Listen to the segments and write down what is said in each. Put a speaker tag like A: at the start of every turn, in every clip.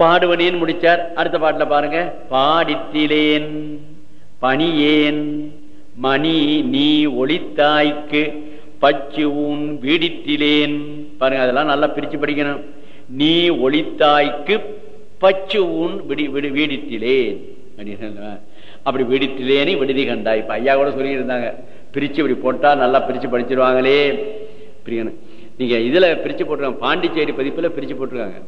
A: பாடுவனேன் முடிச்சார் அடுத்த பாட்டுல பாருங்க பாடித்திலேன் பணியேன் மணி நீ ஒளித்தாய்க்கு பச்சு உன் வீடித்திலேன் பாருங்க அதெல்லாம் நல்லா பிரிச்சு படிக்கணும் நீ ஒளித்தாய்க்கு பச்சு உன் விடி விடு வீடித்திலேன் அப்படி விடித்திலேன்னு விடுதி கண்டா இப்ப ஐயா கூட சொல்லி இருந்தாங்க பிரிச்சு இப்படி போட்டா நல்லா பிரிச்சு படிச்சிருவாங்களே பிரியணும் நீங்க இதுல பிரிச்சு போட்டுருக்காங்க பாண்டிச்சேரி பதிப்புல பிரிச்சு போட்டிருக்காங்க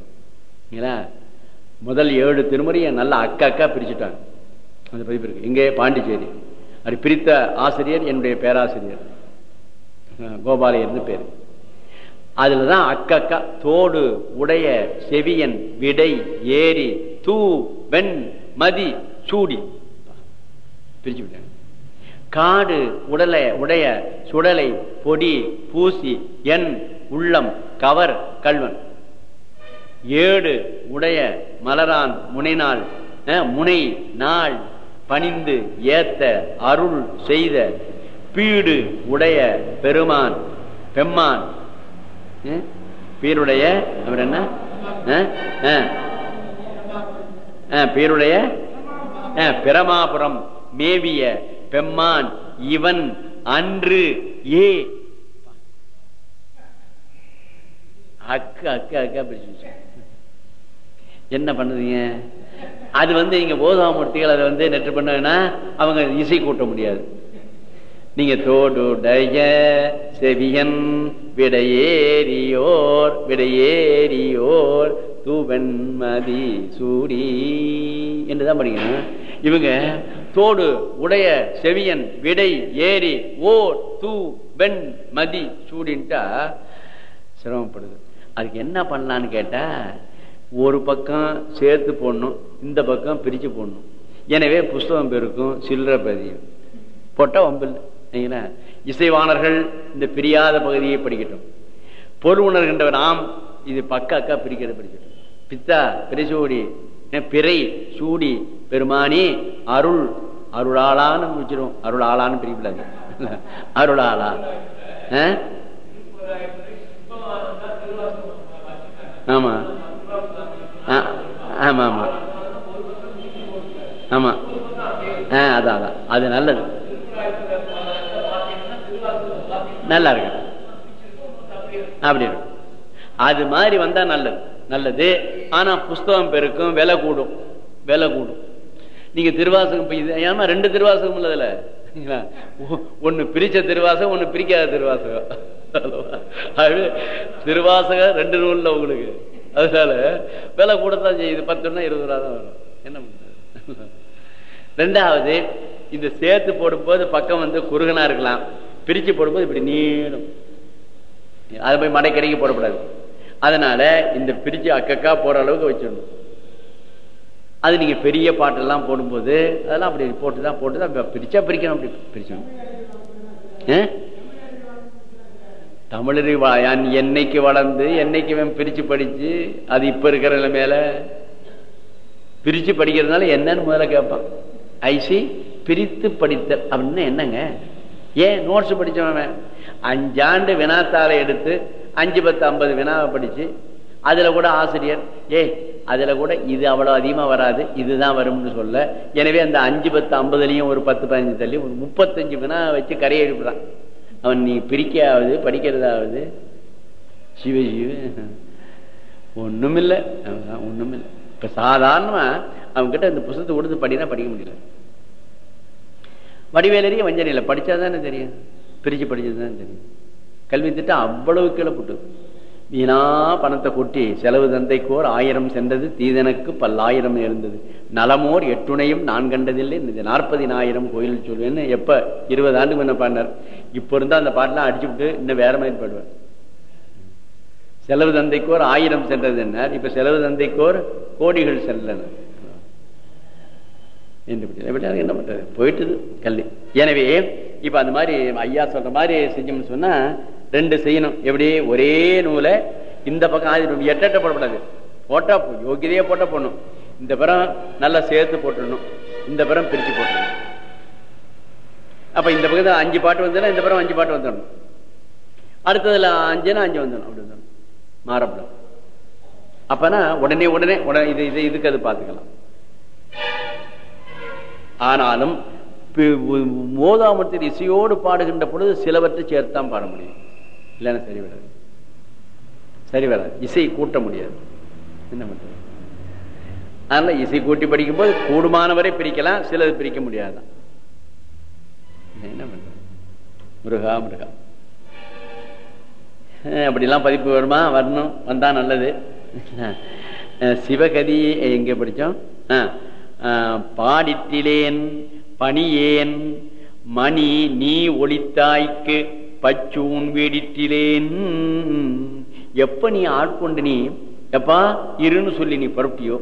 A: முதல் ஏழு திருமுறையை நல்லா அக்கா அக்கா பிரிச்சுட்டாங்க அந்த பதிப்பு இருக்கு இங்கே பாண்டிச்சேரி அப்படி பிரித்த ஆசிரியர் என்னுடைய பேராசிரியர் கோபாலயர்னு பேர் அதில் தான் அக்கக்கா தோடு உடைய செவியன் விடை ஏரி தூ வெண் மதி சூடி பிரிச்சு விட்டாங்க காடு உடலை உடைய சுடலை பொடி பூசி என் உள்ளம் கவர் கல்வன் ஏடு உடைய மலரான் முனைநாள் முனை நாள் பணிந்து ஏத்த அருள் செய்த பீடு உடைய பெருமான் பெம்மான் பீருடைய அவர் என்ன பீருடைய பிரமாபுரம் மேவிய பெம்மான் இவன் அன்று ஏ அக்கு அக்கு அக்கா பிரிச்சு என்ன பண்ணுவீங்க அது வந்து இங்க போதாமூர்த்திகள் அதை வந்து நெற்று பண்ணுன்னா அவங்க இசை கூட்ட முடியாது நீங்க தோடுடைய செவியன் விடையேறியோர் விடையேரியோர் தூவெண்மதி சூடி என்றுதான் படிக்கணும் இவங்க தோடு உடைய செவியன் விடை ஏறி ஓர் தூ வெண் மதி சூடின்ட்டா சிரமப்படுது அதுக்கு என்ன பண்ணலான்னு கேட்டா ஒரு பக்கம் சேர்த்து போடணும் இந்த பக்கம் பிரித்து போடணும் எனவே புஸ்தகம் பெருக்கும் சில்லற பகுதியும் போட்டால் வம்பில் இல்லைங்களா இசைவாணர்கள் இந்த பிரியாத பகுதியை படிக்கட்டும் பொருள் உணர்கின்ற நாம் இது பக்க அக்கா பிரிக்கிறது படிக்கட்டும் பித்தா பிரிசூடி பிறை சூடி பெருமானி அருள் அருளாளான்னு முடிச்சிடும் அருளாளான்னு பிரிக்கலாது அருளாளா ஆமா ஆமா ஆமா ஆமா அதான் அதான் அது நல்லது நல்லா இருக்கு அப்படி இருக்கும் அது மாதிரி வந்தா நல்லது நல்லது ஆனா புஸ்தகம் பெருக்கும் விலை கூடும் விலை கூடும் நீங்க திருவாசகம் ஏன்னா ரெண்டு திருவாசகம் உள்ளதுல ஒன்னு பிரிச்ச திருவாசகம் ஒன்னு பிரிக்காத திருவாசகம் திருவாசகம் ரெண்டு நூல்ல உங்களுக்கு அதனால விலை கூட தான் செய்யுது பத்துனா இருபது ரூபா தான் வரும் என்ன பண்றது ரெண்டாவது இந்த சேர்த்து போடும்போது பக்கம் வந்து குறுகனா இருக்கலாம் பிரிச்சு போடும்போது இப்படி நீளும் அதை போய் மடைக்கடைக்கு போடக்கூடாது அதனால இந்த பிரிச்சு அக்கக்கா போற அளவுக்கு வச்சிடணும் அது நீங்க பெரிய பாட்டெல்லாம் போடும்போது அதெல்லாம் அப்படி போட்டு தான் போட்டு பிரிச்சா பிரிக்கணும் அப்படி பிரிச்சணும் தமிழரை என்னைக்கு வளர்ந்து என்னைக்கு பிரிச்சு படிச்சு அது இப்ப இருக்கிற நிலைமையில பிரிச்சு படிக்கிறதுனால என்னன்னு முதல்ல கேட்பான் ஐசி பிரித்து படித்தல் அப்படின்னு என்னங்க ஏன் நோட்ஸ் படிச்சவன் அஞ்சாண்டு வினாத்தாளை எடுத்து அஞ்சு பத்து ஐம்பது வினாவை படிச்சு அதுல கூட ஆசிரியர் ஏய் அதுல கூட இது அவ்வளவு அதிகமா வராது இதுதான் வரும்னு சொல்ல எனவே அந்த அஞ்சு பத்து ஐம்பதுலயும் ஒரு பத்து பதினஞ்சு தள்ளி ஒரு முப்பத்தஞ்சு வினா வச்சு கரையெழுப்புறான் அவன் நீ பிரிக்காவது படிக்கிறதாவது சிவ சிவ ஒன்றுமில்லை ஒன்றுமில்லை இப்போ சாதாரணமாக கிட்ட அந்த புஸ்தத்தை உடுத்து படினா படிக்க முடியல வடிவேலரையும் வஞ்சனையில் படித்தா தானே தெரியும் பிரித்து படித்தது தான் தெரியும் கல்வி திட்டம் அவ்வளவு கீழே போட்டு வீணா பணத்தை கூட்டி செலவு தந்தைக்கோர் ஆயிரம் சென்றது தீதனுக்கு பல்லாயிரம் இருந்தது நலமோர் எட்டுணையும் நான் கண்டதில்லை இந்த நாற்பதினாயிரம் கோயில் சொல்வேன்னு எப்ப இருபது ஆண்டு முன்ன பாடினார் இப்ப இருந்தா அந்த அடிச்சு விட்டு இன்னும் வேற மாதிரி பாடுவார் செலவு தந்தைக்கோர் ஆயிரம் சென்றது என்ன இப்ப செலவு தந்தைக்கோர் கோடிகள் சென்றன என்று என்ன பண்றது போயிட்டுது கல்வி எனவே இப்ப அந்த மாதிரி ஐயா சொல்ற மாதிரி செஞ்சோம்னு சொன்னா ரெண்டு செய்யணும் எப்படி ஒரே நூலை இந்த பக்கம் ஆதி எட்ட எட்ட போடப்படாது போட்டா யோகியதையே போட்டா போடணும் இந்த பிறம் நல்லா சேர்த்து போட்டுடணும் இந்த பிறம் பிரிச்சு போட்டுடணும் அப்ப இந்த பக்கம் தான் அஞ்சு பாட்டு வந்ததுன்னா இந்த பிறம் அஞ்சு பாட்டு வந்துடணும் அடுத்ததுல அஞ்சுன்னா அஞ்சு வந்துடும் அப்படி வந்துடும் மாறப்படும் அப்பனா உடனே உடனே உடனே இது இது இதுக்கு அது பார்த்துக்கலாம் ஆனாலும் மோதாமத்தில் இசையோடு பாடுகின்ற பொழுது சிலவற்றை தான் பாட முடியும் இல்லைன்னா சரி வராது சரி வராது இசை கூட்ட முடியாது என்ன பண்றது அதனால இசை கூட்டி படிக்கும் போது கூடுமானவரை பிரிக்கலாம் சிலது பிரிக்க முடியாதுதான் என்ன பண்றது முருகா முருகா அப்படிலாம் பதிப்பு வருமா வரணும் வந்தா நல்லது சிவகதி எங்க படித்தோம் பாடிட்டிலேன் பணியேன் மணி நீ ஒளித்தாய்க்கு பச்சூன் வேடித்திலேன் எப்ப நீ ஆட்கொண்டு நீ எப்பா இருன்னு சொல்லி நீ புறப்பட்டியோ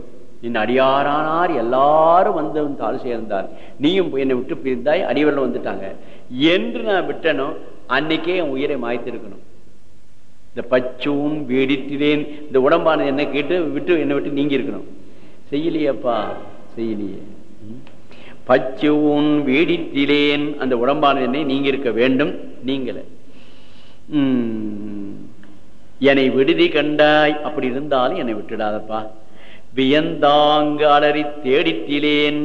A: என் அடியாரானார் எல்லாரும் வந்து ஆள் சேர்ந்தார் நீயும் என்னை விட்டு பிரிந்தாய் அடிவரில் வந்துட்டாங்க என்று நான் விட்டனும் அன்னைக்கே என் உயிரை மாய்த்திருக்கணும் இந்த பச்சூன் வேடித்திலேன் இந்த உடம்பானது என்ன கேட்டு விட்டு என்னை விட்டு நீங்க இருக்கணும் செய்யலையப்பா செய்யலையே உன் வேடித்திலேன் அந்த உடம்பானது என்னை நீங்க இருக்க வேண்டும் நீங்களே என்னை விடுதி கண்டாய் அப்படி இருந்தாலும் என்னை விட்டுடாதப்பா வியந்தாங்க அலறி தேடித்திலேன்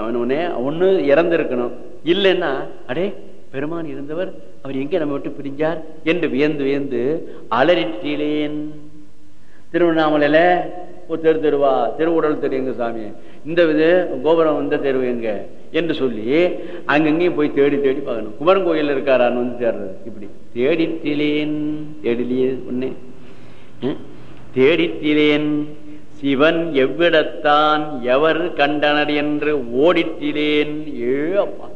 A: அவனே ஒன்று இறந்திருக்கணும் இல்லைன்னா அடே பெருமான் இருந்தவர் அவர் எங்கே நம்ம விட்டு பிரிஞ்சார் என்று வியந்து வியந்து அலறிட்டிலேன் திருவண்ணாமலையில ஒரு தெரு தெருவா தெருவுடல் தெரு எங்க சாமி இந்த இது கோபுரம் வந்த தெரு எங்க என்று சொல்லி அங்கங்கேயும் போய் தேடி தேடி பார்க்கணும் குமரன் கோயில் இருக்காரான்னு வந்து தேடுறது இப்படி தேடித்திலேன் தேடிலே ஒன்னே தேடித்திலேன் சிவன் எவ்விடத்தான் எவர் கண்டனர் என்று ஓடித்திலேன் அப்பா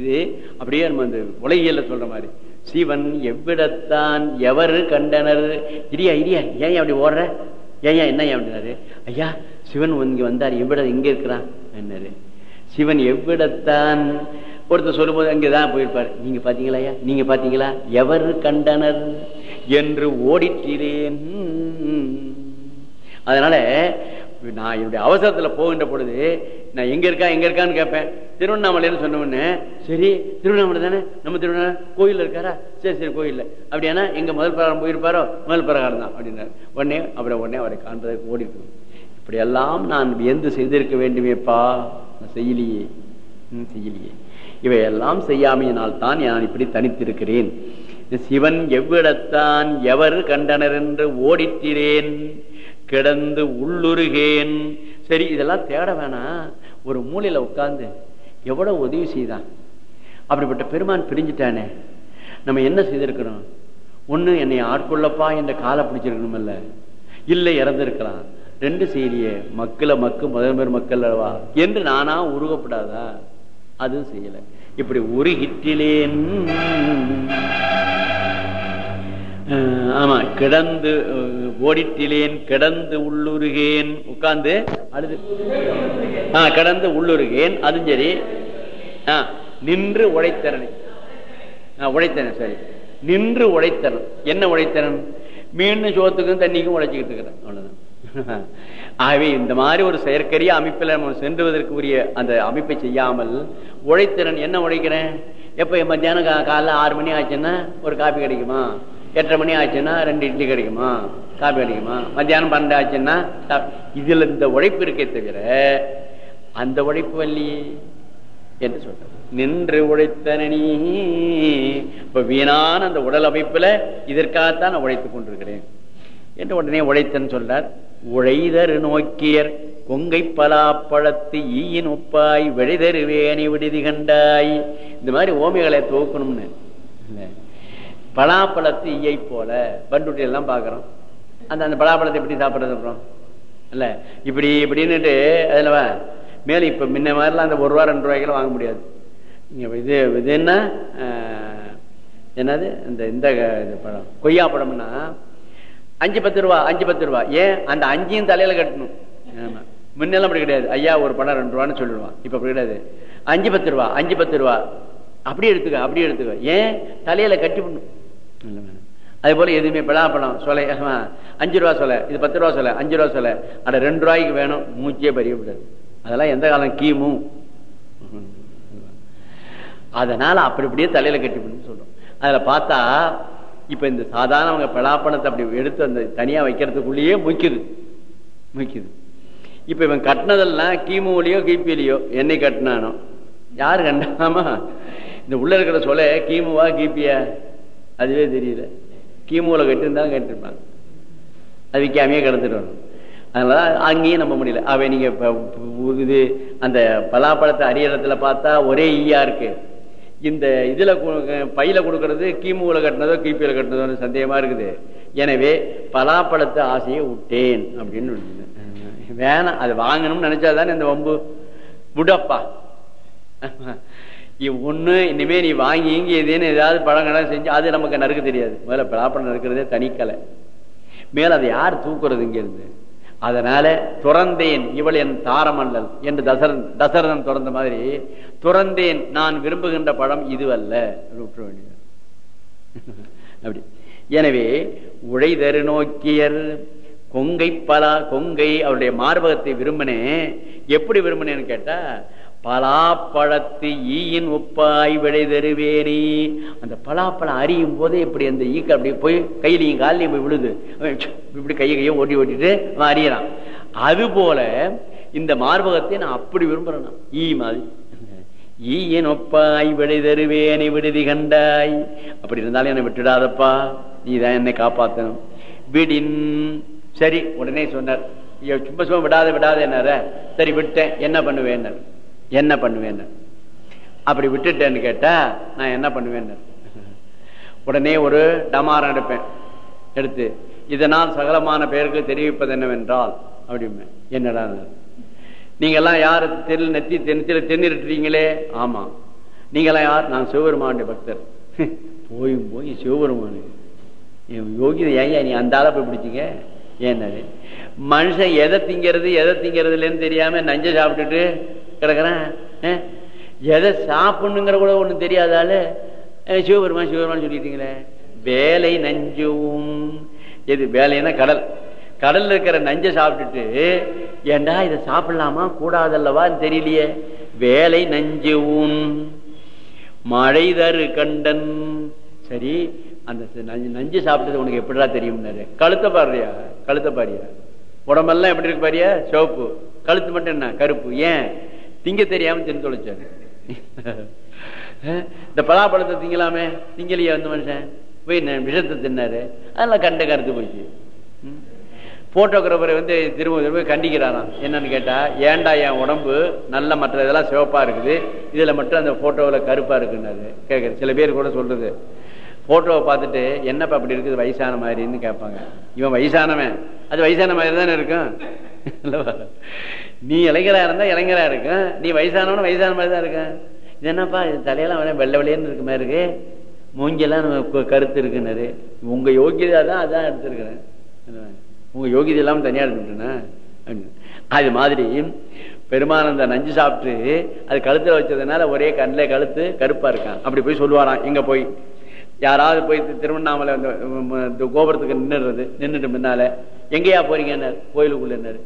A: இது அப்படியே நம்ம அந்த உலகியல்ல சொல்ற மாதிரி சிவன் எவ்விடத்தான் எவர் கண்டனர் இரியா இரியா ஏன் அப்படி ஓடுற ஏயா என்ன அப்படின்னாரு ஐயா சிவன் இங்கே வந்தார் எவ்விட இங்கே இருக்கிறான் என்னாரு சிவன் எவ்விடத்தான் ஒருத்தர் சொல்லும்போது அங்கே தான் போயிருப்பார் நீங்கள் பார்த்தீங்களா ஐயா நீங்கள் பார்த்தீங்களா எவர் கண்டனர் என்று ஓடிட்டிரேன் அதனால நான் என்னுடைய அவசரத்தில் போகின்ற பொழுது நான் எங்கே இருக்கா எங்கே இருக்கான்னு கேட்பேன் திருவண்ணாமலைன்னு சொன்னோன்னு சரி திருவண்ணாமலை தானே நம்ம திருவண்ணாமலை கோயிலில் இருக்காரா சரி சரி கோயிலில் அப்படியானா எங்கள் முதல் பிரகாரம் போயிருப்பாரோ முதல் பிரகாரம் தான் அப்படின்னா உடனே அப்புறம் உடனே அவரை காண்பதற்கு ஓடிப்போம் இப்படியெல்லாம் நான் எந்த செய்திருக்க வேண்டுமேப்பா நான் செய்யலையே செய்யலையே இவையெல்லாம் செய்யாமையினால் தான் நான் இப்படி தனித்திருக்கிறேன் சிவன் எவ்விடத்தான் எவர் கண்டனர் என்று ஓடித்திரேன் கிடந்து உள்ளுருகேன் சரி இதெல்லாம் தேட வேணாம் ஒரு மூலையில உட்கார்ந்து எவ்வளவு உதவி செய்தான் அப்படிப்பட்ட பெருமான் பிரிஞ்சுட்டானே நம்ம என்ன செய்திருக்கணும் ஒன்று என்னை ஆட்கொள்ளப்பா என்ற காலை பிடிச்சிருக்கணும் இல்லை இல்லை இறந்துருக்கலாம் ரெண்டு செய்தியே மக்களை மக்கு முதன்மர் மக்கள் அல்லவா என்று நானா உருகப்படாதா அதுவும் செய்யலை இப்படி உருகிட்டிலேன் ஆமா கிடந்து ஓடிட்டிலேன் கிடந்து உள்ளுருகேன் உட்கார்ந்து அழுது ஆஹ் கிடந்து உள்ளுருகேன் அதுவும் சரி ஆஹ் நின்று உழைத்தரணி உழைத்தன சரி நின்று உழைத்தரன் என்ன உழைத்தரன் மீன் சோத்துக்கும் தண்ணிக்கும் உழைச்சிக்கிட்டு இருக்கிறேன் அவ்வளவுதான் ஆகவே இந்த மாதிரி ஒரு செயற்கரிய அமைப்பில் நம்ம சென்றுவதற்கு உரிய அந்த அமைப்பை செய்யாமல் உழைத்திறன் என்ன உழைக்கிறேன் எப்போ மத்தியானம் காலைல ஆறு மணி ஆச்சுன்னா ஒரு காப்பி கிடைக்குமா எட்டரை மணி ஆச்சுன்னா ரெண்டு இட்லி கிடைக்குமா காப்பி கிடைக்குமா மத்தியானம் பன்னெண்டு ஆச்சுன்னா இதுல இந்த உழைப்பு இருக்கே தவிர அந்த உழைப்பு வல்லியே என்று சொல்ற நின்று உழைத்தனி இப்ப வீணான அந்த உடல் அமைப்புல இதற்காகத்தான் நான் உழைத்துக் கொண்டிருக்கிறேன் என்று உடனே உழைத்தன் சொல்றார் உழைதரு நோக்கியர் கொங்கை பலாப்பழத்து ஈயின் உப்பாய் வெளிதருவேனை விடுதி கண்டாய் இந்த மாதிரி ஓமைகளை தோக்கணும்னு பலாப்பழத்து ஈயை போல பண்டுட்டி எல்லாம் பாக்குறோம் அந்த அந்த பலாப்பழத்தை எப்படி சாப்பிடறது அப்புறம் இல்ல இப்படி இப்படின்னுட்டு அதுலவா மேலே இப்ப முன்ன மாதிரிலாம் அந்த ஒரு ரூபா ரெண்டு ரூபாய்க்கெல்லாம் வாங்க முடியாது இது இது என்ன என்னது இந்த இந்த பழம் கொய்யா பழம்னா அஞ்சு பத்து ரூபா அஞ்சு பத்து ரூபா ஏன் அந்த அஞ்சையும் தலையில கட்டணும் ஆமா முன்னெல்லாம் அப்படி கிடையாது ஐயா ஒரு பணம் ரெண்டு ரூபான்னு சொல்லிடுவான் இப்ப அப்படி கிடையாது அஞ்சு பத்து ரூபா அஞ்சு பத்து ரூபா அப்படியே எடுத்துக்க அப்படியே எடுத்துக்க ஏன் தலையில கட்டி பண்ணும் அதே போல எதுவுமே பலாப்பழம் சொலை அஞ்சு ரூபா சொல்ல இது பத்து ரூபா சொல்ல அஞ்சு ரூபா சொலை அட ரெண்டு ரூபாய்க்கு வேணும் மூச்சே பறியப்படாது அதெல்லாம் எந்த காலம் கீமு அதனால அப்படி இப்படியே தலையில கட்டிவிடும் சொல்றோம் அதுல பார்த்தா இப்ப இந்த சாதாரணவங்க பலாப்பணத்தை அப்படி எடுத்து அந்த தனியா வைக்கிறதுக்குள்ளேயே முக்கியது முக்கியது இப்ப இவன் கட்டினதெல்லாம் கிமுலையோ கிபிலையோ என்னை கட்டினானோ யாரு கண்டாமா இந்த உள்ள இருக்கிற சொல்ல கீமுவா கிபியா அதுவே தெரியல கீமூல கட்டிருந்தாலும் கட்டிருப்பாங்க அது விற்காமையே கிடந்துட்டு வரணும் அதனால அங்கேயும் நம்ப முடியல அவன் நீங்க இது அந்த பலாப்பழத்தை அரியலத்துல பார்த்தா ஒரே ஈயா இருக்கு இந்த இதுல பையில கொடுக்கறது கீமுல கட்டினதோ கிபியில கட்டினதோ சந்தேகமா இருக்குது எனவே பலாப்பழத்தை ஆசையை விட்டேன் அப்படின்னு வேணாம் அது வாங்கணும்னு நினைச்சாதான் இந்த வம்பு புடப்பா ஒன்று இனிமேல் நீ வாங்கி இங்கே இதுன்னு ஏதாவது பழங்கள்லாம் செஞ்சு அது நமக்கு நறுக்க தெரியாது முதல்ல பிராப்பணம் நறுக்கிறதே தனிக்கலை மேலே அதை யார் தூக்குறது இங்கேருந்து அதனால துறந்தேன் இவள் என் தாரமல்லல் என்று தசரன் தசரதன் துறந்த மாதிரி துறந்தேன் நான் விரும்புகின்ற பழம் இதுவல்ல விட்டுற வேண்டியது அப்படி எனவே உழைதரு நோக்கியர் கொங்கை பலா கொங்கை அவருடைய மார்பகத்தை விரும்பினேன் எப்படி விரும்பினேன்னு கேட்டா பலாப்பழத்து ஈயின் உப்பாய் விடை தருவேரி அந்த பலாப்பழம் அறியும் போது இப்படி அந்த ஈக்க அப்படி போய் கையிலையும் காலையும் போய் விழுது இப்படி கையை கையை ஓட்டி ஓட்டிட்டு அவன் அறியலாம் அது போல இந்த மார்பகத்தை நான் அப்படி விரும்புறேன் ஈ மாதிரி ஈயின் ஒப்பாய் விடை தருவேனை விடுதி கண்டாய் அப்படி இருந்தாலும் என்னை விட்டுடாதப்பா நீ தான் என்னை காப்பாத்தணும் விடின் சரி உடனே சொன்னார் சும்மா சும்மா விடாத விடாத என்ன சரி விட்டேன் என்ன பண்ணுவேன் என்ன பண்ணுவேன்னு அப்படி விட்டுட்டேன்னு கேட்டா நான் என்ன பண்ணுவேன்னு உடனே ஒரு டமாரம் எடுப்பேன் எடுத்து இதனால் சகலமான பெயருக்கு தெரிவிப்பது என்னவென்றால் அப்படிமே என்னடா நீங்கெல்லாம் யார் தெரு நெத்தி தென்னத்தில் தென்னிட்டுறீங்களே ஆமா நீங்களாம் யார் நான் சிவபெருமான பக்தர் போய் போய் சிவபெருமானு யோகிதை ஏன் நீ அந்த ஆளை போய் பிடிச்சிங்க ஏன்னாரு மனுஷன் எதை திங்கிறது எதை திங்கிறதுலன்னு தெரியாம நஞ்ச சாப்பிட்டுட்டு கிடக்குறேன் எதை சாப்பிடணுங்கிற கூட ஒன்றும் தெரியாதால சிவபெருமான் சிவபெருமான் சொல்லிட்டீங்களே வேலை நஞ்சும் எது வேலைன்னா கடல் கடல்ல இருக்கிற நஞ்சை சாப்பிட்டுட்டு ஏண்டா இதை சாப்பிடலாமா கூடாதல்லவான்னு தெரியலையே வேலை நஞ்சு ஊன் மழை தரு கண்டன் சரி அந்த நஞ்சு சாப்பிட்டது உனக்கு எப்படிலாம் தெரியும்னாரு கழுத்த பாருறியா கழுத்த பாடியா உடம்பெல்லாம் எப்படி இருக்கு பாரியா சிவப்பு கழுத்து மட்டும் என்ன கருப்பு ஏன் திங்க தெரியாம தின்னு இந்த பலாப்பழத்தை திங்கலாமே திங்கலையா வந்து மனுஷன் போய் விஷத்தை தின்னாரு அதெல்லாம் கண்ட கருத்து போச்சு போட்டோகிராஃபரை வந்து திரும்ப திரும்ப கண்டிக்கிறாராம் என்னன்னு கேட்டா ஏண்டா என் உடம்பு நல்ல மற்ற இதெல்லாம் சிவப்பா இருக்குது இதுல மட்டும் அந்த போட்டோவில் கருப்பா இருக்குன்னாரு கேட்குற சில பேர் கூட சொல்றது போட்டோவை பார்த்துட்டு என்னப்பா அப்படி இருக்குது வயசான மாதிரின்னு கேட்பாங்க இவன் வயசானவன் அது வயசான மாதிரி தானே இருக்கும் நீ இளைஞராக இருந்தால் இளைஞராக இருக்கும் நீ வயசானவனு வயசான மாதிரி தான் இருக்கும் இது என்னப்பா இது தலையெல்லாம் வெள்ளை வெளியேன்னு இருக்க மாதிரி இருக்கு மூங்கெல்லாம் நம்ம கருத்து இருக்குன்னாரு உங்கள் யோகியதாக தான் அதான் எடுத்துருக்குறேன் உங்கள் யோகியதை இல்லாமல் தனியாக எடுத்துட்டேன்னா அது மாதிரி பெருமானந்த நஞ்சு சாப்பிட்டு அது கழுத்தில் வச்சதுனால ஒரே கண்ணில் கழுத்து கருப்பாக இருக்கான் அப்படி போய் சொல்லுவாராம் இங்கே போய் யாராவது போய் திருவண்ணாமலை கோபுரத்துக்கு நின்றுடுறது நின்றுட்டு முன்னால எங்கேயா போறீங்கன்னாரு கோயிலுக்குள்ள என்னாரு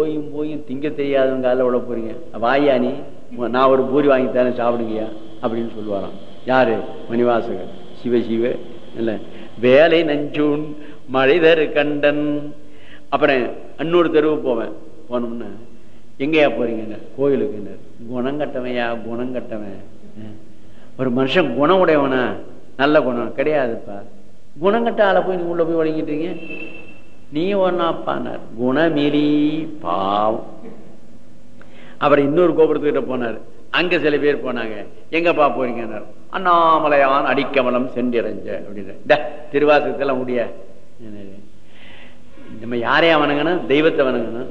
A: ஓயும் போயும் திங்க தெரியாதவங்க காலில் விட போறீங்க வாயா நீ நான் ஒரு பூரி வாங்கி தரேன் சாப்பிடுங்கயா அப்படின்னு சொல்லுவாராம் யாரு மணிவாசகர் சிவ சிவ இல்லை வேலை நஞ்சூன் மழைதரு கண்டன் அப்புறம் இன்னொரு தெருவு போவேன் போனோம்னா எங்கேயா போறீங்க கோயிலுக்கு குணம் கட்டவையா குணம் கட்டவன் ஒரு மனுஷன் குணம் உடையவனா நல்ல குணம் கிடையாதுப்பா குணம் கட்ட ஆளை போய் நீங்க உள்ள போய் வழங்கிட்டீங்க நீ பானார் குணமிரி பாவம் அவர் இன்னொரு கோபுரத்துக்கிட்ட போனார் அங்க சில பேர் போனாங்க பா போறீங்க அண்ணாமலையான் அடிக்கமலம் சென்றிறஞ்ச அப்படின்னு திருவாசகத்தெல்லாம் முடிய நம்ம யாரையா வணங்கணும் தெய்வத்தை வணங்கணும்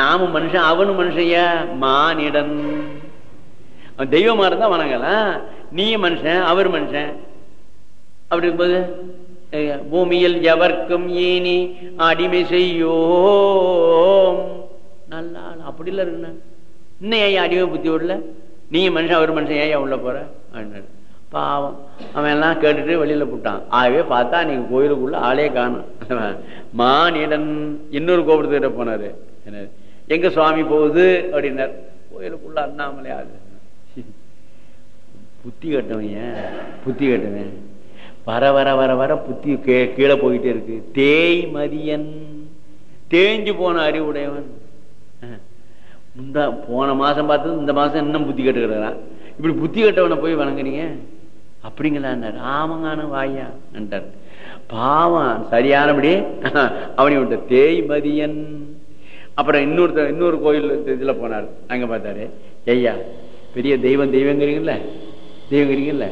A: நாமும் மனுஷன் அவனும் மனுஷையா மானிடன் அவன் தெய்வமா இருந்தா வணங்கல நீ மனுஷன் அவர் மனுஷன் அப்படி இருக்கும்போது பூமியில் எவர்க்கும் ஈனி அடிமை செய்யோம் நல்லா அப்படி இல்லை இருக்குண்ணா இன்னும் ஏன் அடிமை புத்தி விடல நீ மனுஷன் அவர் மனுஷன் ஏன் உள்ள போற அப்படின்னாரு பாவம் அவன் எல்லாம் கேட்டுட்டு வெளியில போட்டான் ஆகவே பார்த்தா நீங்க கோயிலுக்குள்ள ஆளே காணும் மானிடன் இன்னொரு கோபுரத்துக்கிட்ட போனாரு எங்க சுவாமி போகுது அப்படின்னார் கோயிலுக்குள்ள அண்ணாமலை புத்தி கட்டவன் புத்தி கட்டவன் வர வர வர வர புத்தி கீழே போயிட்டே இருக்கு தேய் மதியன் தேஞ்சு போன அறிவுடையவன் முந்தா போன மாசம் பார்த்தது இந்த மாசம் இன்னும் புத்தி கட்டுக்கிறான் இப்படி புத்தி கட்டவனை போய் வணங்குறீங்க அப்படிங்களான்னார் ராமங்கான வாயா என்றார் பாவம் சரியானபடி அவனை விட்ட தேய் மதியன் அப்புறம் இன்னொருத்தர் இன்னொரு கோயில் இதுல போனார் அங்க பார்த்தாரு ஐயா பெரிய தெய்வம் தெய்வங்கிறீங்கல்ல தெய்வங்கிறீங்கல்ல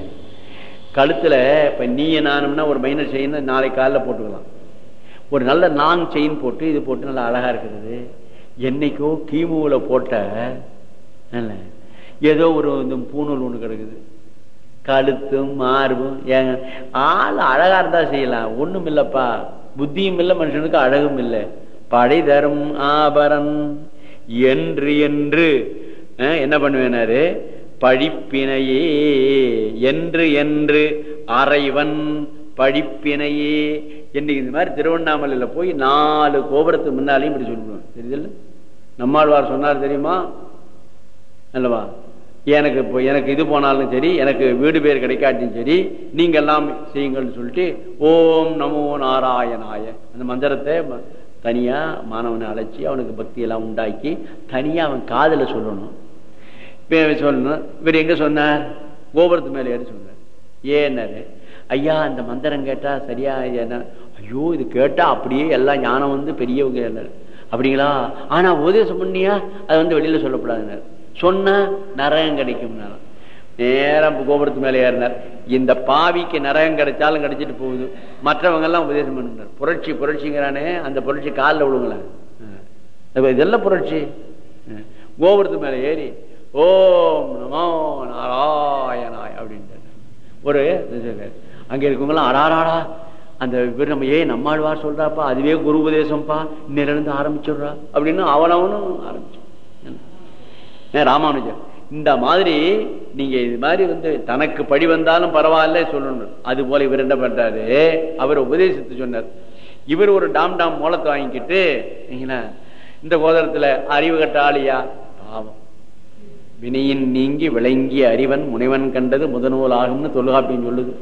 A: கழுத்தில் இப்போ நீ நானும்னா ஒரு மைனர் செயின் நாளை காலில் போட்டுக்கலாம் ஒரு நல்ல நாங் செயின் போட்டு இது போட்டு நல்லா அழகாக இருக்கிறது என்னைக்கோ கிமுவில் போட்ட ஏதோ ஒரு இந்த பூணூல் ஒன்று கிடக்குது கழுத்தும் மார்பும் ஏங்க ஆள் அழகாக இருந்தால் செய்யலாம் ஒண்ணும் இல்லப்பா புத்தியும் இல்லை மனுஷனுக்கு அழகும் இல்லை படை தரும் ஆபரன் என்று என்று என்ன பண்ணுவேனாரு பழிப்பினையே என்று என்று அறைவன் பழிப்பினையே என்று இந்த மாதிரி திருவண்ணாமலையில் போய் நாலு கோபுரத்துக்கு முன்னாலேயும் இப்படி சொல்லணும் தெரியுதில்ல நம்மாழ்வார் சொன்னார் தெரியுமா அல்லவா எனக்கு இப்போ எனக்கு இது போனாலும் சரி எனக்கு வீடு பேர் கிடைக்காட்டியும் சரி நீங்கள் எல்லாம் செய்யுங்கள்னு சொல்லிட்டு ஓம் நமோ நாராயணாய அந்த மந்திரத்தை தனியாக மாணவனை அழைச்சி அவனுக்கு பக்தியெல்லாம் உண்டாக்கி தனியாக அவன் காதில் சொல்லணும் சொல்லணும் இவர் எங்க சொன்னார் கோபுரத்து மேலே ஏறி சொன்னார் ஏன்னாரு ஐயா அந்த மந்திரம் கேட்டா சரியா ஐயோ இது கேட்டா அப்படியே எல்லாம் ஞானம் வந்து பெரியவங்க அப்படிங்களா ஆனா உபதேசம் பண்ணியா அது வந்து வெளியில சொல்லப்படாதுனர் சொன்னா நரகம் கிடைக்கும் நேரம் கோபுரத்து மேலே ஏறினார் இந்த பாவிக்கு நரகம் கிடைச்சாலும் கிடைச்சிட்டு போகுது மற்றவங்க எல்லாம் உபதேசம் பண்ணினார் புரட்சி புரட்சிங்கிறானே அந்த புரட்சி காலில் விழுங்களேன் இதெல்லாம் புரட்சி கோபுரத்து மேலே ஏறி ஓம் நமோ நாராயணாய் அப்படின்ட்டு ஒரு அங்கே இருக்கவங்களாம் அடாராடா அந்த இவர் நம்ம ஏன் நம்மாழ்வார் சொல்றாப்பா அதுவே குரு உபதேசம்ப்பா இன்னிலிருந்து ஆரம்பிச்சுடுறா அப்படின்னு அவனவனும் ஆரம்பிச்சான் ராமானுஜர் இந்த மாதிரி நீங்க இது மாதிரி வந்து தனக்கு படி வந்தாலும் பரவாயில்ல சொல்லணும் அது போல இவர் என்ன பண்றாரு அவர் உபதேசத்து சொன்னார் இவர் ஒரு டாம் டாம் மூலத்தை வாங்கிக்கிட்டு இந்த கோதரத்துல அறிவு கட்ட ஆளியா பாவம் வினையின் நீங்கி விளங்கிய அறிவன் முனைவன் கண்டது முதநூல் ஆகும்னு தொல்காப்பியம் சொல்லுது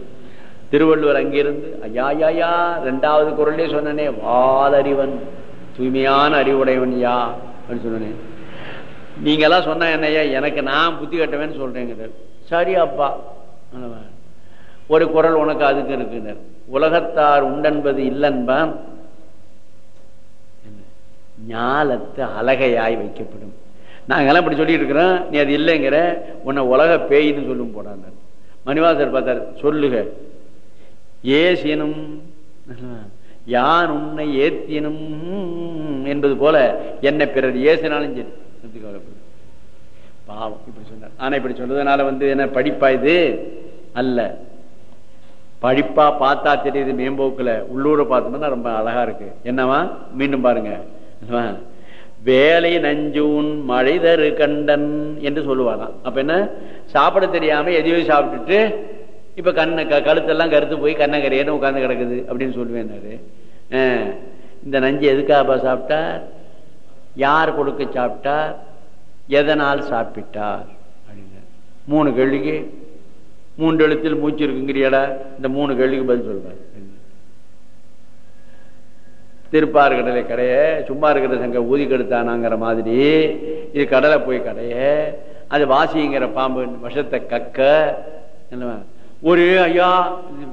A: திருவள்ளுவர் அங்கிருந்து ஐயா யா ரெண்டாவது குரலே சொன்னனே வாதறிவன் தூய்மையான அறிவுடையவன் யா அப்படின்னு சொன்னேன் நீங்கெல்லாம் சொன்ன என்னையா எனக்கு நான் புத்தி கட்டவேன்னு சொல்றேங்க சரி அப்பா ஒரு குரல் உனக்கு அதுக்கு இருக்குனர் உலகத்தார் உண்டென்பது இல்லன்பான் ஞாலத்து அழகையாய் வைக்கப்படும் நாங்கெல்லாம் இப்படி சொல்லிட்டு இருக்கிறோம் நீ அது இல்லைங்கிற உன்னை உலக பேயின்னு சொல்லும் போனாங்க மணிவாசர் பார்த்தார் சொல்லுக ஏசியனும் யான் உன்னை ஏத்தியனும் என்பது போல என்ன பிறர் ஏசினாலும் சரி பாவம் இப்படி சொன்னார் ஆனா இப்படி சொல்றதுனால வந்து என்ன படிப்பா இது அல்ல படிப்பா பார்த்தா தெரியுது மேம்போக்குல உள்ளூரை பார்த்தோம்னா ரொம்ப அழகா இருக்கு என்னவா மீண்டும் பாருங்க வேலை நஞ்சூன் மழை தரு கண்டன் என்று சொல்லுவாராம் அப்ப என்ன சாப்பிட தெரியாம எதையோ சாப்பிட்டுட்டு இப்ப கண்ண கழுத்தெல்லாம் கருத்து போய் கண்ணங்கரையன்னு உட்காந்து கிடக்குது அப்படின்னு சொல்லுவேன்னாரு இந்த நஞ்சு எதுக்காக சாப்பிட்டார் யார் கொடுக்க சாப்பிட்டார் எதனால் சாப்பிட்டார் அப்படின்னு மூணு கேள்விக்கு மூன்று எழுத்தில் மூச்சு இருக்குங்கிறியடா இந்த மூணு கேள்விக்கு பதில் சொல்வார் திருப்பாறுகடலை கடைய சும்மா இருக்கிற சங்க ஊதி கெடுத்தானாங்கிற மாதிரி இது கடலை போய் கடைய அது வாசிங்கிற பாம்பு விஷத்தை கக்க ஒரு ஐயா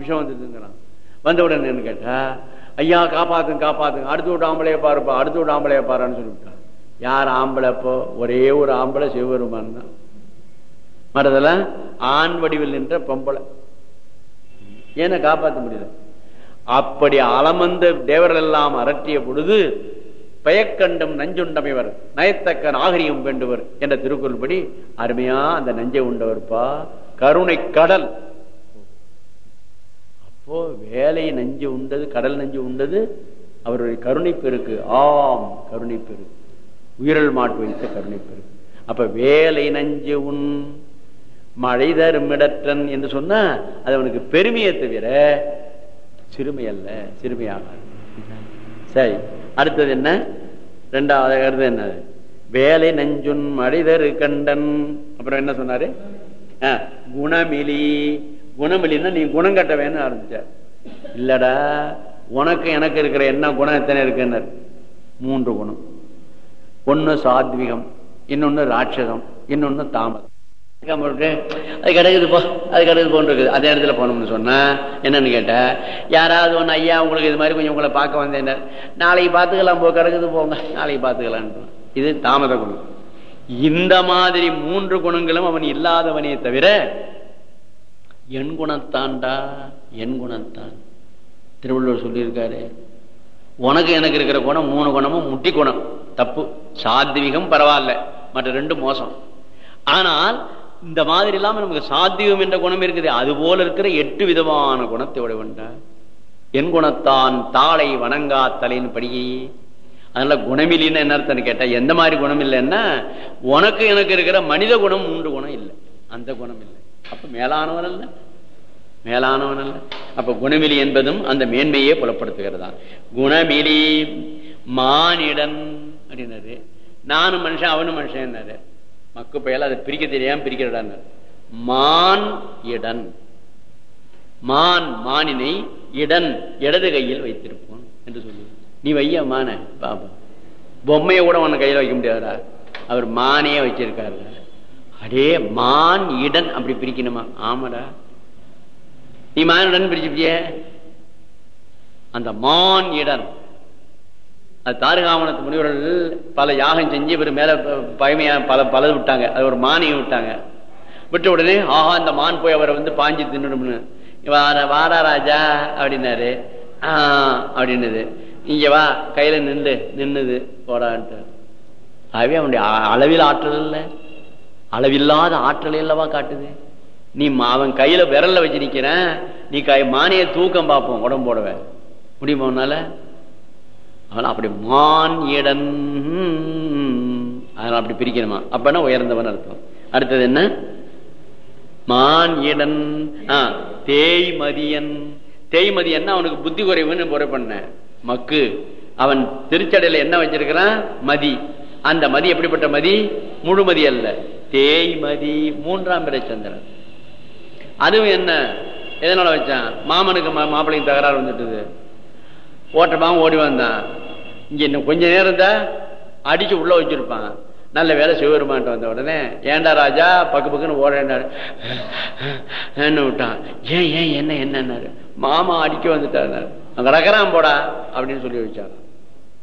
A: விஷம் வந்துருங்கிறான் வந்த உடனே கேட்டா ஐயா காப்பாத்துங்க காப்பாத்துங்க அடுத்து விட்டு ஆம்பளைய பாருப்பா அடுத்து விட்டு ஆம்பளைய பாருன்னு சொல்லிவிட்டான் யார் ஆம்பளை இப்போ ஒரே ஒரு ஆம்பளை சிவபெருமான் தான் மற்றதெல்லாம் ஆண் வடிவில் நின்ற பொம்பளை ஏன்னா காப்பாற்ற முடியல அப்படி அலமந்த தேவர்கள் எல்லாம் அரற்றிய பொழுது பெயக்கண்டம் நஞ்சுண்டமைவர் நயத்தக்க நாகரிகம் வேண்டுவர் என்ற திருக்குறள்படி அருமையா அந்த நஞ்சை உண்டவர்ப்பா கருணை கடல் அப்போ வேலை நஞ்சு உண்டது கடல் நஞ்சு உண்டது அவருடைய கருணை பெருக்கு ஆம் கருணை பெருக்கு உயிரல் மாட்டு வைத்த கருணை பெருக்கு அப்ப வேலை நஞ்சு உன் மழை தரும் என்று சொன்னா அது அவனுக்கு பெருமையை தவிர சிறுமை அல்ல சிறுமையாக சரி அடுத்தது என்ன ரெண்டாவது அடுத்தது என்ன வேலை நெஞ்சுன் மனிதரு கண்டன் அப்புறம் என்ன சொன்னாரு குணமிலி குணமிலின்னா நீ குணம் கட்ட வேணும் ஆரம்பிச்சார் இல்லடா உனக்கு எனக்கு இருக்கிற என்ன குணம் எத்தனை இருக்குன்னு மூன்று குணம் ஒன்று சாத்விகம் இன்னொன்று ராட்சதம் இன்னொன்று தாமதம் போட்டு அது கிடக்குது போ அது கிடக்குது போன் இருக்குது அதே இடத்துல போகணும்னு சொன்னேன் என்னன்னு கேட்டேன் யாராவது ஒன்று ஐயா உங்களுக்கு இது மாதிரி கொஞ்சம் உங்களை பார்க்க வந்தேன் நாளைக்கு பார்த்துக்கலாம் போ கிடக்குது போங்க நாளைக்கு பார்த்துக்கலான்னு இது தாமத குணம் இந்த மாதிரி மூன்று குணங்களும் அவன் இல்லாதவனே தவிர என் குணத்தான்டா என் குணத்தான் திருவள்ளுவர் சொல்லியிருக்காரு உனக்கு எனக்கு இருக்கிற குணம் மூணு குணமும் முட்டி குணம் தப்பு சாத்விகம் பரவாயில்ல மற்ற ரெண்டு மோசம் ஆனால் இந்த மாதிரி இல்லாம நமக்கு சாத்தியம் என்ற குணம் இருக்குது அது போல இருக்கிற எட்டு விதமான குணத்தை உடைவன்ட என் குணத்தான் தாளை வணங்கா தலையின் படியே அதனால குணம் என்ன அர்த்தம் கேட்டா எந்த மாதிரி குணம் இல்லைன்னா உனக்கு எனக்கு இருக்கிற மனித குணம் மூன்று குணம் இல்லை அந்த குணம் இல்லை அப்ப மேலானவன் அல்ல மேலானவன் அல்ல அப்ப குணமிலி என்பதும் அந்த மேன்மையே புலப்படுத்துகிறதா குணமிலி மானிடன் அப்படின்னாரு நானும் மனுஷன் அவனும் மனுஷன் என்னாரு மக்கு பயல அதை பிரிக்க தெரியாம பிரிக்கிறடான்னு மான் இடன் மான் மானினை இடன் இடது கையில் வைத்திருப்போம் என்று சொல்லி நீ வைய மான பாபு பொம்மையை கூட உன்னை கையில் வைக்க முடியாதா அவர் மானே வச்சிருக்காரு அடே மான் இடன் அப்படி பிரிக்கணுமா ஆமாடா நீ மானுடன் பிரிச்சுப்பிய அந்த மான் இடன் அது தாரகாமணத்து முனிவர்கள் பல யாகம் செஞ்சு இவர் மேல பயமையா பல பல விட்டாங்க அது ஒரு மானியம் விட்டாங்க விட்ட உடனே ஆஹா இந்த மான் போய் அவரை வந்து பாஞ்சு தின்னுடும்னு வாரா ராஜா அப்படின்னாரு ஆஹ் அப்படின்னது இங்க வா கையில நின்று நின்னுது போடான்ட்டு ஆகவே அவனுடைய அளவில் ஆற்றல் இல்லை அளவில்லாத ஆற்றலை இல்லவா காட்டுது நீ அவன் கையில விரல்ல வச்சு நிக்கிறேன் நீ கை மானிய தூக்கம் பார்ப்போம் உடம்பு போடவே முடியுமா உன்னால அதனால் அப்படி மான் இடன் அதனால் அப்படி பிரிக்கணுமா அப்பனா உயர்ந்தவன் அர்த்தம் அடுத்தது என்ன மான் இடன் தேய்மதியன் தேய்மதியன் அவனுக்கு புத்தி குறைவுன்னு முறை பண்ண மக்கு அவன் திருச்சடையில என்ன வச்சிருக்கிறான் மதி அந்த மதி எப்படிப்பட்ட மதி முழுமதி அல்ல தேய்மதி மூன்றாம் பிற சந்திரன் அதுவும் என்ன எதனால வச்சான் மாமனுக்கு மாப்பிள்ளைக்கு தகராறு வந்துட்டு ஓட்டமாக ஓடி வந்தான் இங்கே இன்னும் கொஞ்ச நேரம் தான் அடித்து உள்ளே வச்சுருப்பான் நல்ல வேலை சிவபெருமான்ட்டு வந்த உடனே ஏண்டா ராஜா பக்கு பக்குன்னு ஓடேண்டாரு என்ன விட்டான் ஏன் ஏன் என்ன என்னன்னாரு மாமா அடிக்க வந்துட்டார் அங்க ரகராம் போடா அப்படின்னு சொல்லி வச்சாங்க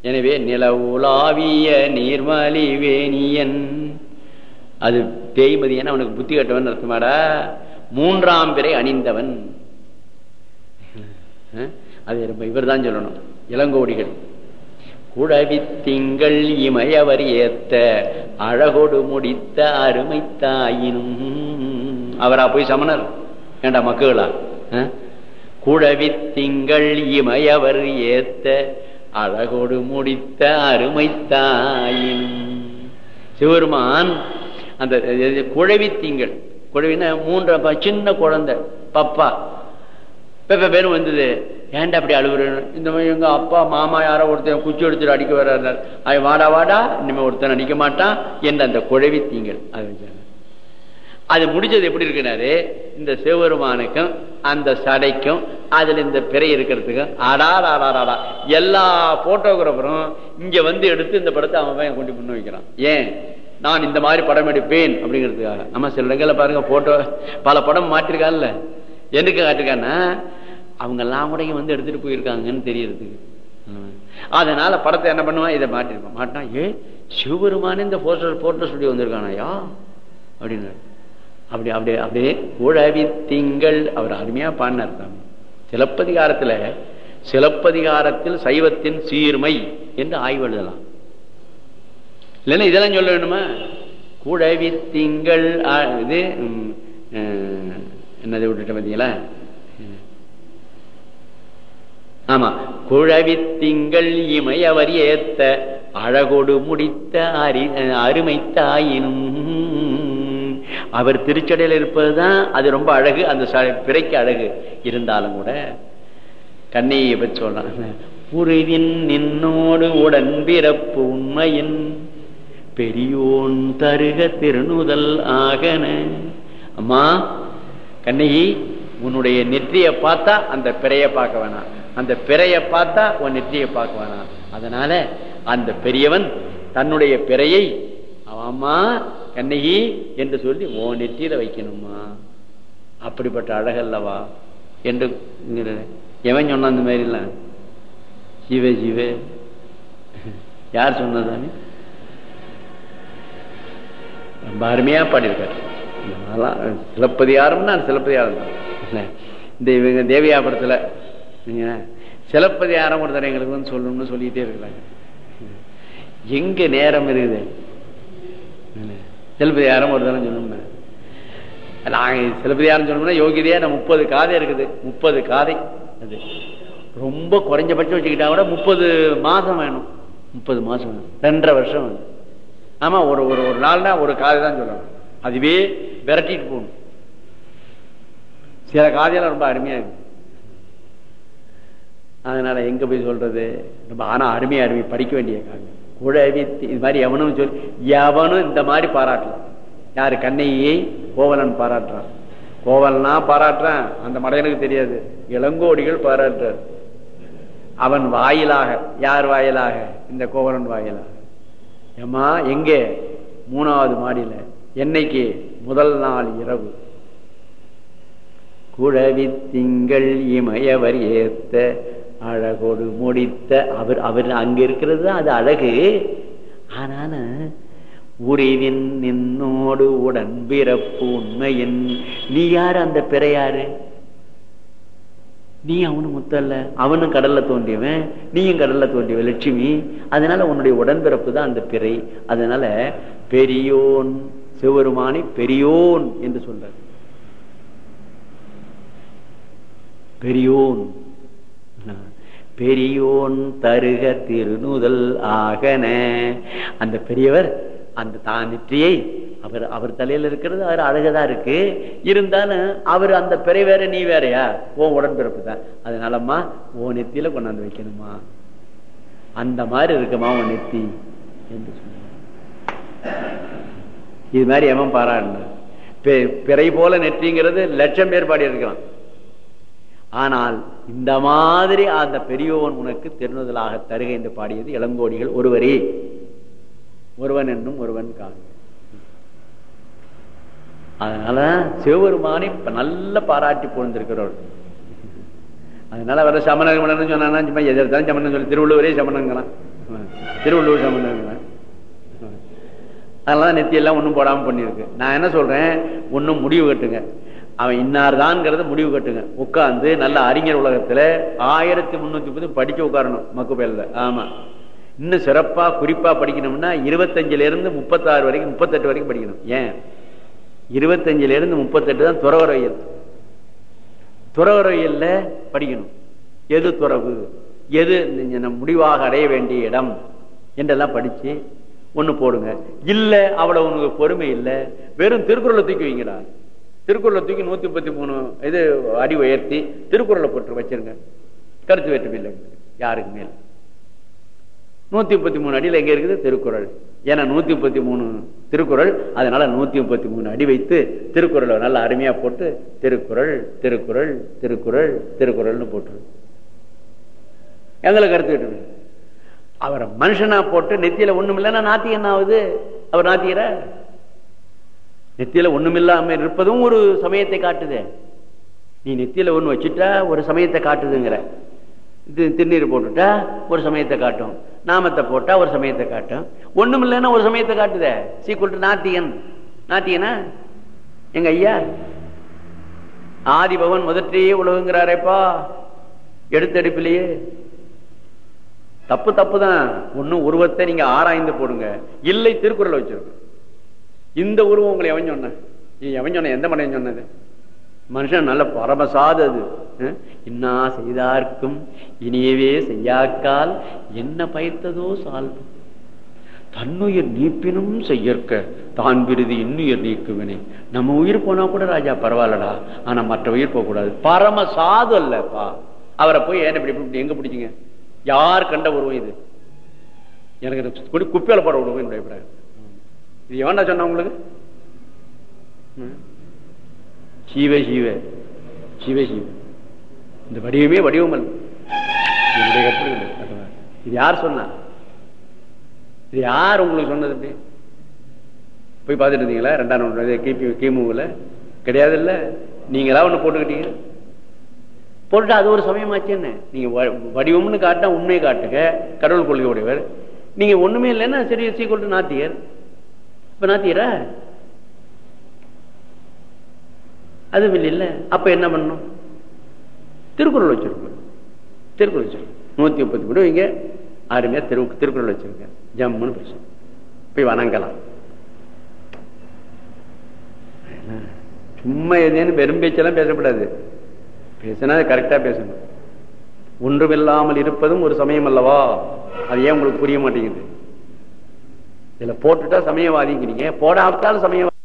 A: எனவே நில உலாவிய நீர்மலி வேணியன் அது தேய்மதி அவனுக்கு புத்தி கட்டவன் அர்த்தமாடா மூன்றாம் பிறை அணிந்தவன் அது ரொம்ப இவர் தான் சொல்லணும் இளங்கோடிகள் குழவி திங்கள் இமையவர் ஏத்த அழகோடு முடித்த அருமை தாயினும் அவரா போய் சமணர் ஏண்டா மக்களா குழவி திங்கள் இமையவர் ஏத்த அழகோடு முடித்த அருமை தாயினும் சிவருமான் அந்த குழவி திங்கள் குழவின மூன்ற சின்ன குழந்தை பப்பா பெப்ப பேரும் வந்தது ஏன்டா அப்படி அழுகுறேன் இந்த மாதிரி எங்கள் அப்பா மாமா யாரோ ஒருத்தன் குச்சி எடுத்துட்டு அடிக்க வர்றார் அது வாடா வாடா இனிமேல் ஒருத்தன் அடிக்க மாட்டான் என்ற அந்த குழவி தீங்கள் அது அது முடிஞ்சது எப்படி இருக்குனாரு இந்த சிவபெருமானுக்கும் அந்த சடைக்கும் அதில் இந்த பிறை இருக்கிறதுக்கும் ஆடா ஆடா எல்லா போட்டோகிராஃபரும் இங்கே வந்து எடுத்து இந்த படத்தை அவன் பையன் கொண்டு முன்ன வைக்கிறான் ஏன் நான் இந்த மாதிரி படம் எடுப்பேன் அப்படிங்கிறதுக்காக நம்ம சில இடங்களில் பாருங்க போட்டோ பல படம் மாற்றிருக்கான்ல என்னக்கு காட்டிருக்கான்னா அவங்க எல்லாம் கூட வந்து எடுத்துட்டு போயிருக்காங்கன்னு தெரியறதுக்கு அதனால படத்தை என்ன பண்ணுவான் இதை மாட்டிருப்பா மாட்டான் ஏ சிவபெருமானே இந்த போஸ்டர் போட்டோ ஸ்டுடியோ வந்திருக்கானாயா அப்படின்னு அப்படி அப்படி அப்படியே உழவி திங்கள் அவர் அருமையா பாடினார் தான் சிலப்பதிகாரத்துல சிலப்பதிகாரத்தில் சைவத்தின் சீர்மை என்று ஆய்வு எழுதலாம் இல்லைன்னா இதெல்லாம் சொல்ல வேணுமா குழவி திங்கள் இது என்னதை விட்டுட்டு பார்த்தீங்களா ஆமா குழவி திங்கள் இமையவர் ஏத்த அழகோடு முடித்த அரி அருமை தாயினும் அவர் திருச்சடையில் இருப்பதுதான் அது ரொம்ப அழகு அந்த பிறைக்கு அழகு இருந்தாலும் கூட கண்ணையை பற்றி சொல்றாங்க புரிதின் நின்னோடு உடன் பிறப்பு உண்மையின் பெரியோன் தருக திருநுதல் ஆகன அம்மா கண்ணகி உன்னுடைய நெற்றியை பார்த்தா அந்த பிறைய பார்க்க வேணாம் அந்த பிறையை பார்த்தா உன் நெற்றியை பார்க்குவானா அதனால அந்த பெரியவன் தன்னுடைய பிறையை அவமா கண்ணகி என்று சொல்லி ஓ நெற்றியில வைக்கணுமா அப்படிப்பட்ட அழகல்லவா என்று எவன் சொன்ன அந்த மாதிரிலாம் சிவ சிவ யார் சொன்னதானே ரொம்ப அருமையா பாடியிருக்காரு சிலப்பதிகாரம்னா சிலப்பதிகாரம் தான் இந்த இவங்க தேவியா படத்துல சிலப்பதிகாரம் ஒருத்தர் எங்களுக்கு வந்து சொல்லணும்னு சொல்லிட்டே இருக்கிறாங்க எங்க நேரம் இருக்குது சிலப்பதிகாரம் ஒருத்தரம் சொல்லணும்னா நாங்கள் சிலப்பதிகாரம் சொல்லணும்னா யோகிதையா நான் முப்பது காதை இருக்குது முப்பது காதை அது ரொம்ப குறைஞ்சபட்சம் வச்சுக்கிட்டா கூட முப்பது மாதம் வேணும் முப்பது மாதம் வேணும் ரெண்டரை வருஷம் வேணும் ஆமாம் ஒரு ஒரு ஒரு நாள்னா ஒரு காதை தான் சொல்லணும் அதுவே விரட்டிட்டு போகணும் சில காதையெல்லாம் ரொம்ப அருமையாக இருக்குது அதனால எங்க போய் சொல்றது ரொம்ப ஆனா அருமையா அருமை படிக்க வேண்டிய காரணம் குழவி இது மாதிரி எவனும் சொல்லி எவனும் இந்த மாதிரி பாராட்டலாம் யாரு கண்ணையை கோவலன் பாராட்டுறான் கோவலனா பாராட்டுறான் அந்த மடையனுக்கு தெரியாது இளங்கோடிகள் பாராட்டுறார் அவன் வாயிலாக யார் வாயிலாக இந்த கோவலன் வாயிலாக ஏமா எங்கே மூணாவது மாடியில என்னைக்கு முதல் நாள் இரவு குழவி திங்கள் இமயவர் ஏத்த அழகோடு முடித்த அவர் அவர் அங்க இருக்கிறது தான் அது அழகு ஆனால உறவின் நின்னோடு உடன் பிறப்பு உண்மையின் நீ யாரு அந்த பிறையாரு நீ அவனு முத்தல்ல அவனும் கடல்ல தோன்றியவன் நீயும் கடல்ல தோன்றியவ லட்சுமி அதனால உன்னுடைய உடன்பிறப்பு தான் அந்த பிறை அதனால பெரியோன் சிவருமானி பெரியோன் என்று சொல்ற பெரியோன் பெரியோன் தருக திருநுதல் ஆகன அந்த பெரியவர் அந்த தான் நெற்றியை அவர் அவர் தலையில இருக்கிறது அவர் அழகதா இருக்கு இருந்தாலும் அவர் அந்த பிறை வேற நீ வேறையா உன் உடன்பிறப்பு தான் அதனாலம்மா உன் நெத்தியில கொண்டாந்து வைக்கணுமா அந்த மாதிரி இருக்குமா உன் நெத்தி என்று சொன்ன இது மாதிரி எவன் பாராடல பிறை போல நெற்றிங்கிறது லட்சம் ஏற்பாடு இருக்கிறான் ஆனால் இந்த மாதிரி அந்த பெரியோன் உனக்கு திருநுதலாக தருகை என்று பாடியது இளங்கோடிகள் ஒருவரே ஒருவன் என்னும் ஒருவன் காண அதனால சிவபெருமானை இப்ப நல்ல பாராட்டி போந்திருக்கிறவர் அதனால வர சமணன் சொன்னா சும்மா எதிர்த்தாலும் சமணன் சொல்லி திருவள்ளுவரே சமணங்களாம் திருவள்ளுவர் சமணங்களாம் அதெல்லாம் நெத்தியெல்லாம் ஒன்றும் போடாமல் பண்ணியிருக்கு நான் என்ன சொல்றேன் ஒன்றும் முடிவு கட்டுங்க அவன் இன்னார்தான்ங்கிறத முடிவு கட்டுங்க உட்காந்து நல்ல அறிஞர் உலகத்துல ஆயிரத்தி முன்னூத்தி முப்பது படிக்க உட்காரணும் மக்கு பயில ஆமா இன்னும் சிறப்பா குறிப்பா படிக்கணும்னா இருபத்தஞ்சுல இருந்து முப்பத்தாறு வரைக்கும் முப்பத்தெட்டு வரைக்கும் படிக்கணும் ஏன் இருபத்தஞ்சுல இருந்து முப்பத்தெட்டு தான் துறவரவியல் துறவரவியல்ல படிக்கணும் எது துறவு எது முடிவாக அடைய வேண்டிய இடம் என்றெல்லாம் படிச்சு ஒண்ணு போடுங்க இல்ல அவ்வளவு உனக்கு பொறுமை இல்லை வெறும் திருக்குறளை தூக்கி வைங்களா திருக்குறளை தூக்கி நூத்தி முப்பத்தி மூணு இது அடி உயர்த்தி திருக்குறளை போட்டு வச்சிருங்க கருத்து வேற்றுமை யாருக்கு மேல் நூத்தி முப்பத்தி மூணு அடியில் எங்க இருக்குது திருக்குறள் ஏன்னா நூத்தி முப்பத்தி மூணு திருக்குறள் அதனால நூத்தி முப்பத்தி மூணு அடி வைத்து திருக்குறளை நல்லா அருமையா போட்டு திருக்குறள் திருக்குறள் திருக்குறள் திருக்குறள்னு போட்டு எங்களை கருத்து வேற்றுமை அவரை மனுஷனா போட்டு நெத்தியில ஒண்ணும் இல்லைன்னா நாத்தியம் ஆகுது அவர் நாத்திகிறார் நெத்தியில ஒண்ணுமில்லாம இருப்பதும் ஒரு சமயத்தை காட்டுது நீ நெத்தியில ஒண்ணு வச்சுட்டா ஒரு சமயத்தை காட்டுதுங்கிற திருநீர் போட்டுட்டா ஒரு சமயத்தை காட்டும் நாமத்தை போட்டா ஒரு சமயத்தை காட்டும் ஒண்ணும் இல்லைன்னா ஒரு சமயத்தை காட்டுதே சீக்கிரம் நாத்தியன் நாத்தியனா எங்க ஐயா ஆதிபவன் முதற்றையே உலகுங்கிறாரேப்பா எடுத்தடிப்பிலேயே தப்பு தப்பு தான் ஒன்னும் உருவத்தை நீங்க ஆராய்ந்து போடுங்க இல்லை திருக்குறள் வச்சிருக்கோம் இந்த உருவம் உங்களை எவன் சொன்ன எவன் சொன்ன எந்த மனைவி சொன்னது மனுஷன் நல்ல பரமசாது அது இன்னா செய்தார்க்கும் இனியவே செய்யாக்கால் என்ன பயத்ததோ சால் தன்னுயிர் நீப்பினும் செய்யற்க தான் விருது இன்னுயிர் நீக்குவினை நம்ம உயிர் போனா கூட ராஜா பரவாயில்லடா ஆனா மற்ற உயிர் போகக்கூடாது பரம பரமசாது அல்லப்பா அவரை போய் ஏன் இப்படி இப்படி எங்க பிடிச்சிங்க யார் கண்ட உருவம் இது எனக்கு குப்பையில போட உருவம் என்னுடைய இது எவன்டா சொன்ன உங்களுக்கு சீவ சீவ சீவ சீவ இந்த வடிவமே வடிவம் அல்ல இது யார் சொன்னா இது யார் உங்களுக்கு சொன்னது போய் பார்த்துட்டு இருந்தீங்களா ரெண்டாம் நூற்றாண்டு கிபி கிமுல கிடையாது நீங்க நீங்களா ஒண்ணு போட்டுக்கிட்டீங்க போட்டு அது ஒரு சமயமாச்சு என்ன நீங்க வடிவம்னு காட்டினா உண்மையை காட்டுங்க கடவுள் கொள்கை உடையவர் நீங்க ஒண்ணுமே இல்லைன்னா சரி சீக்கிரம் நாத்தியர் இப்ப நாத்தீரா இல்லை இல்ல அப்ப என்ன பண்ணும் திருக்குறள் வச்சிருக்கோம் திருக்குறள் வச்சிருக்கோம் நூத்தி முப்பத்தி மூணு இங்க அருமையா திரு திருக்குறள் வச்சிருக்க ஜம்முன்னு பேசும் போய் வணங்கலாம் சும்மா எதுன்னு வெறும் பேச்செல்லாம் பேசக்கூடாது பேசினா கரெக்டா பேசணும் ஒன்றுமில்லாமல் இருப்பதும் ஒரு சமயம் அல்லவா அது ஏன் உங்களுக்கு புரிய மாட்டேங்குது இதுல போட்டுட்டா சமயவாதிங்கிறீங்க போடாவிட்டாலும் சமயவாதி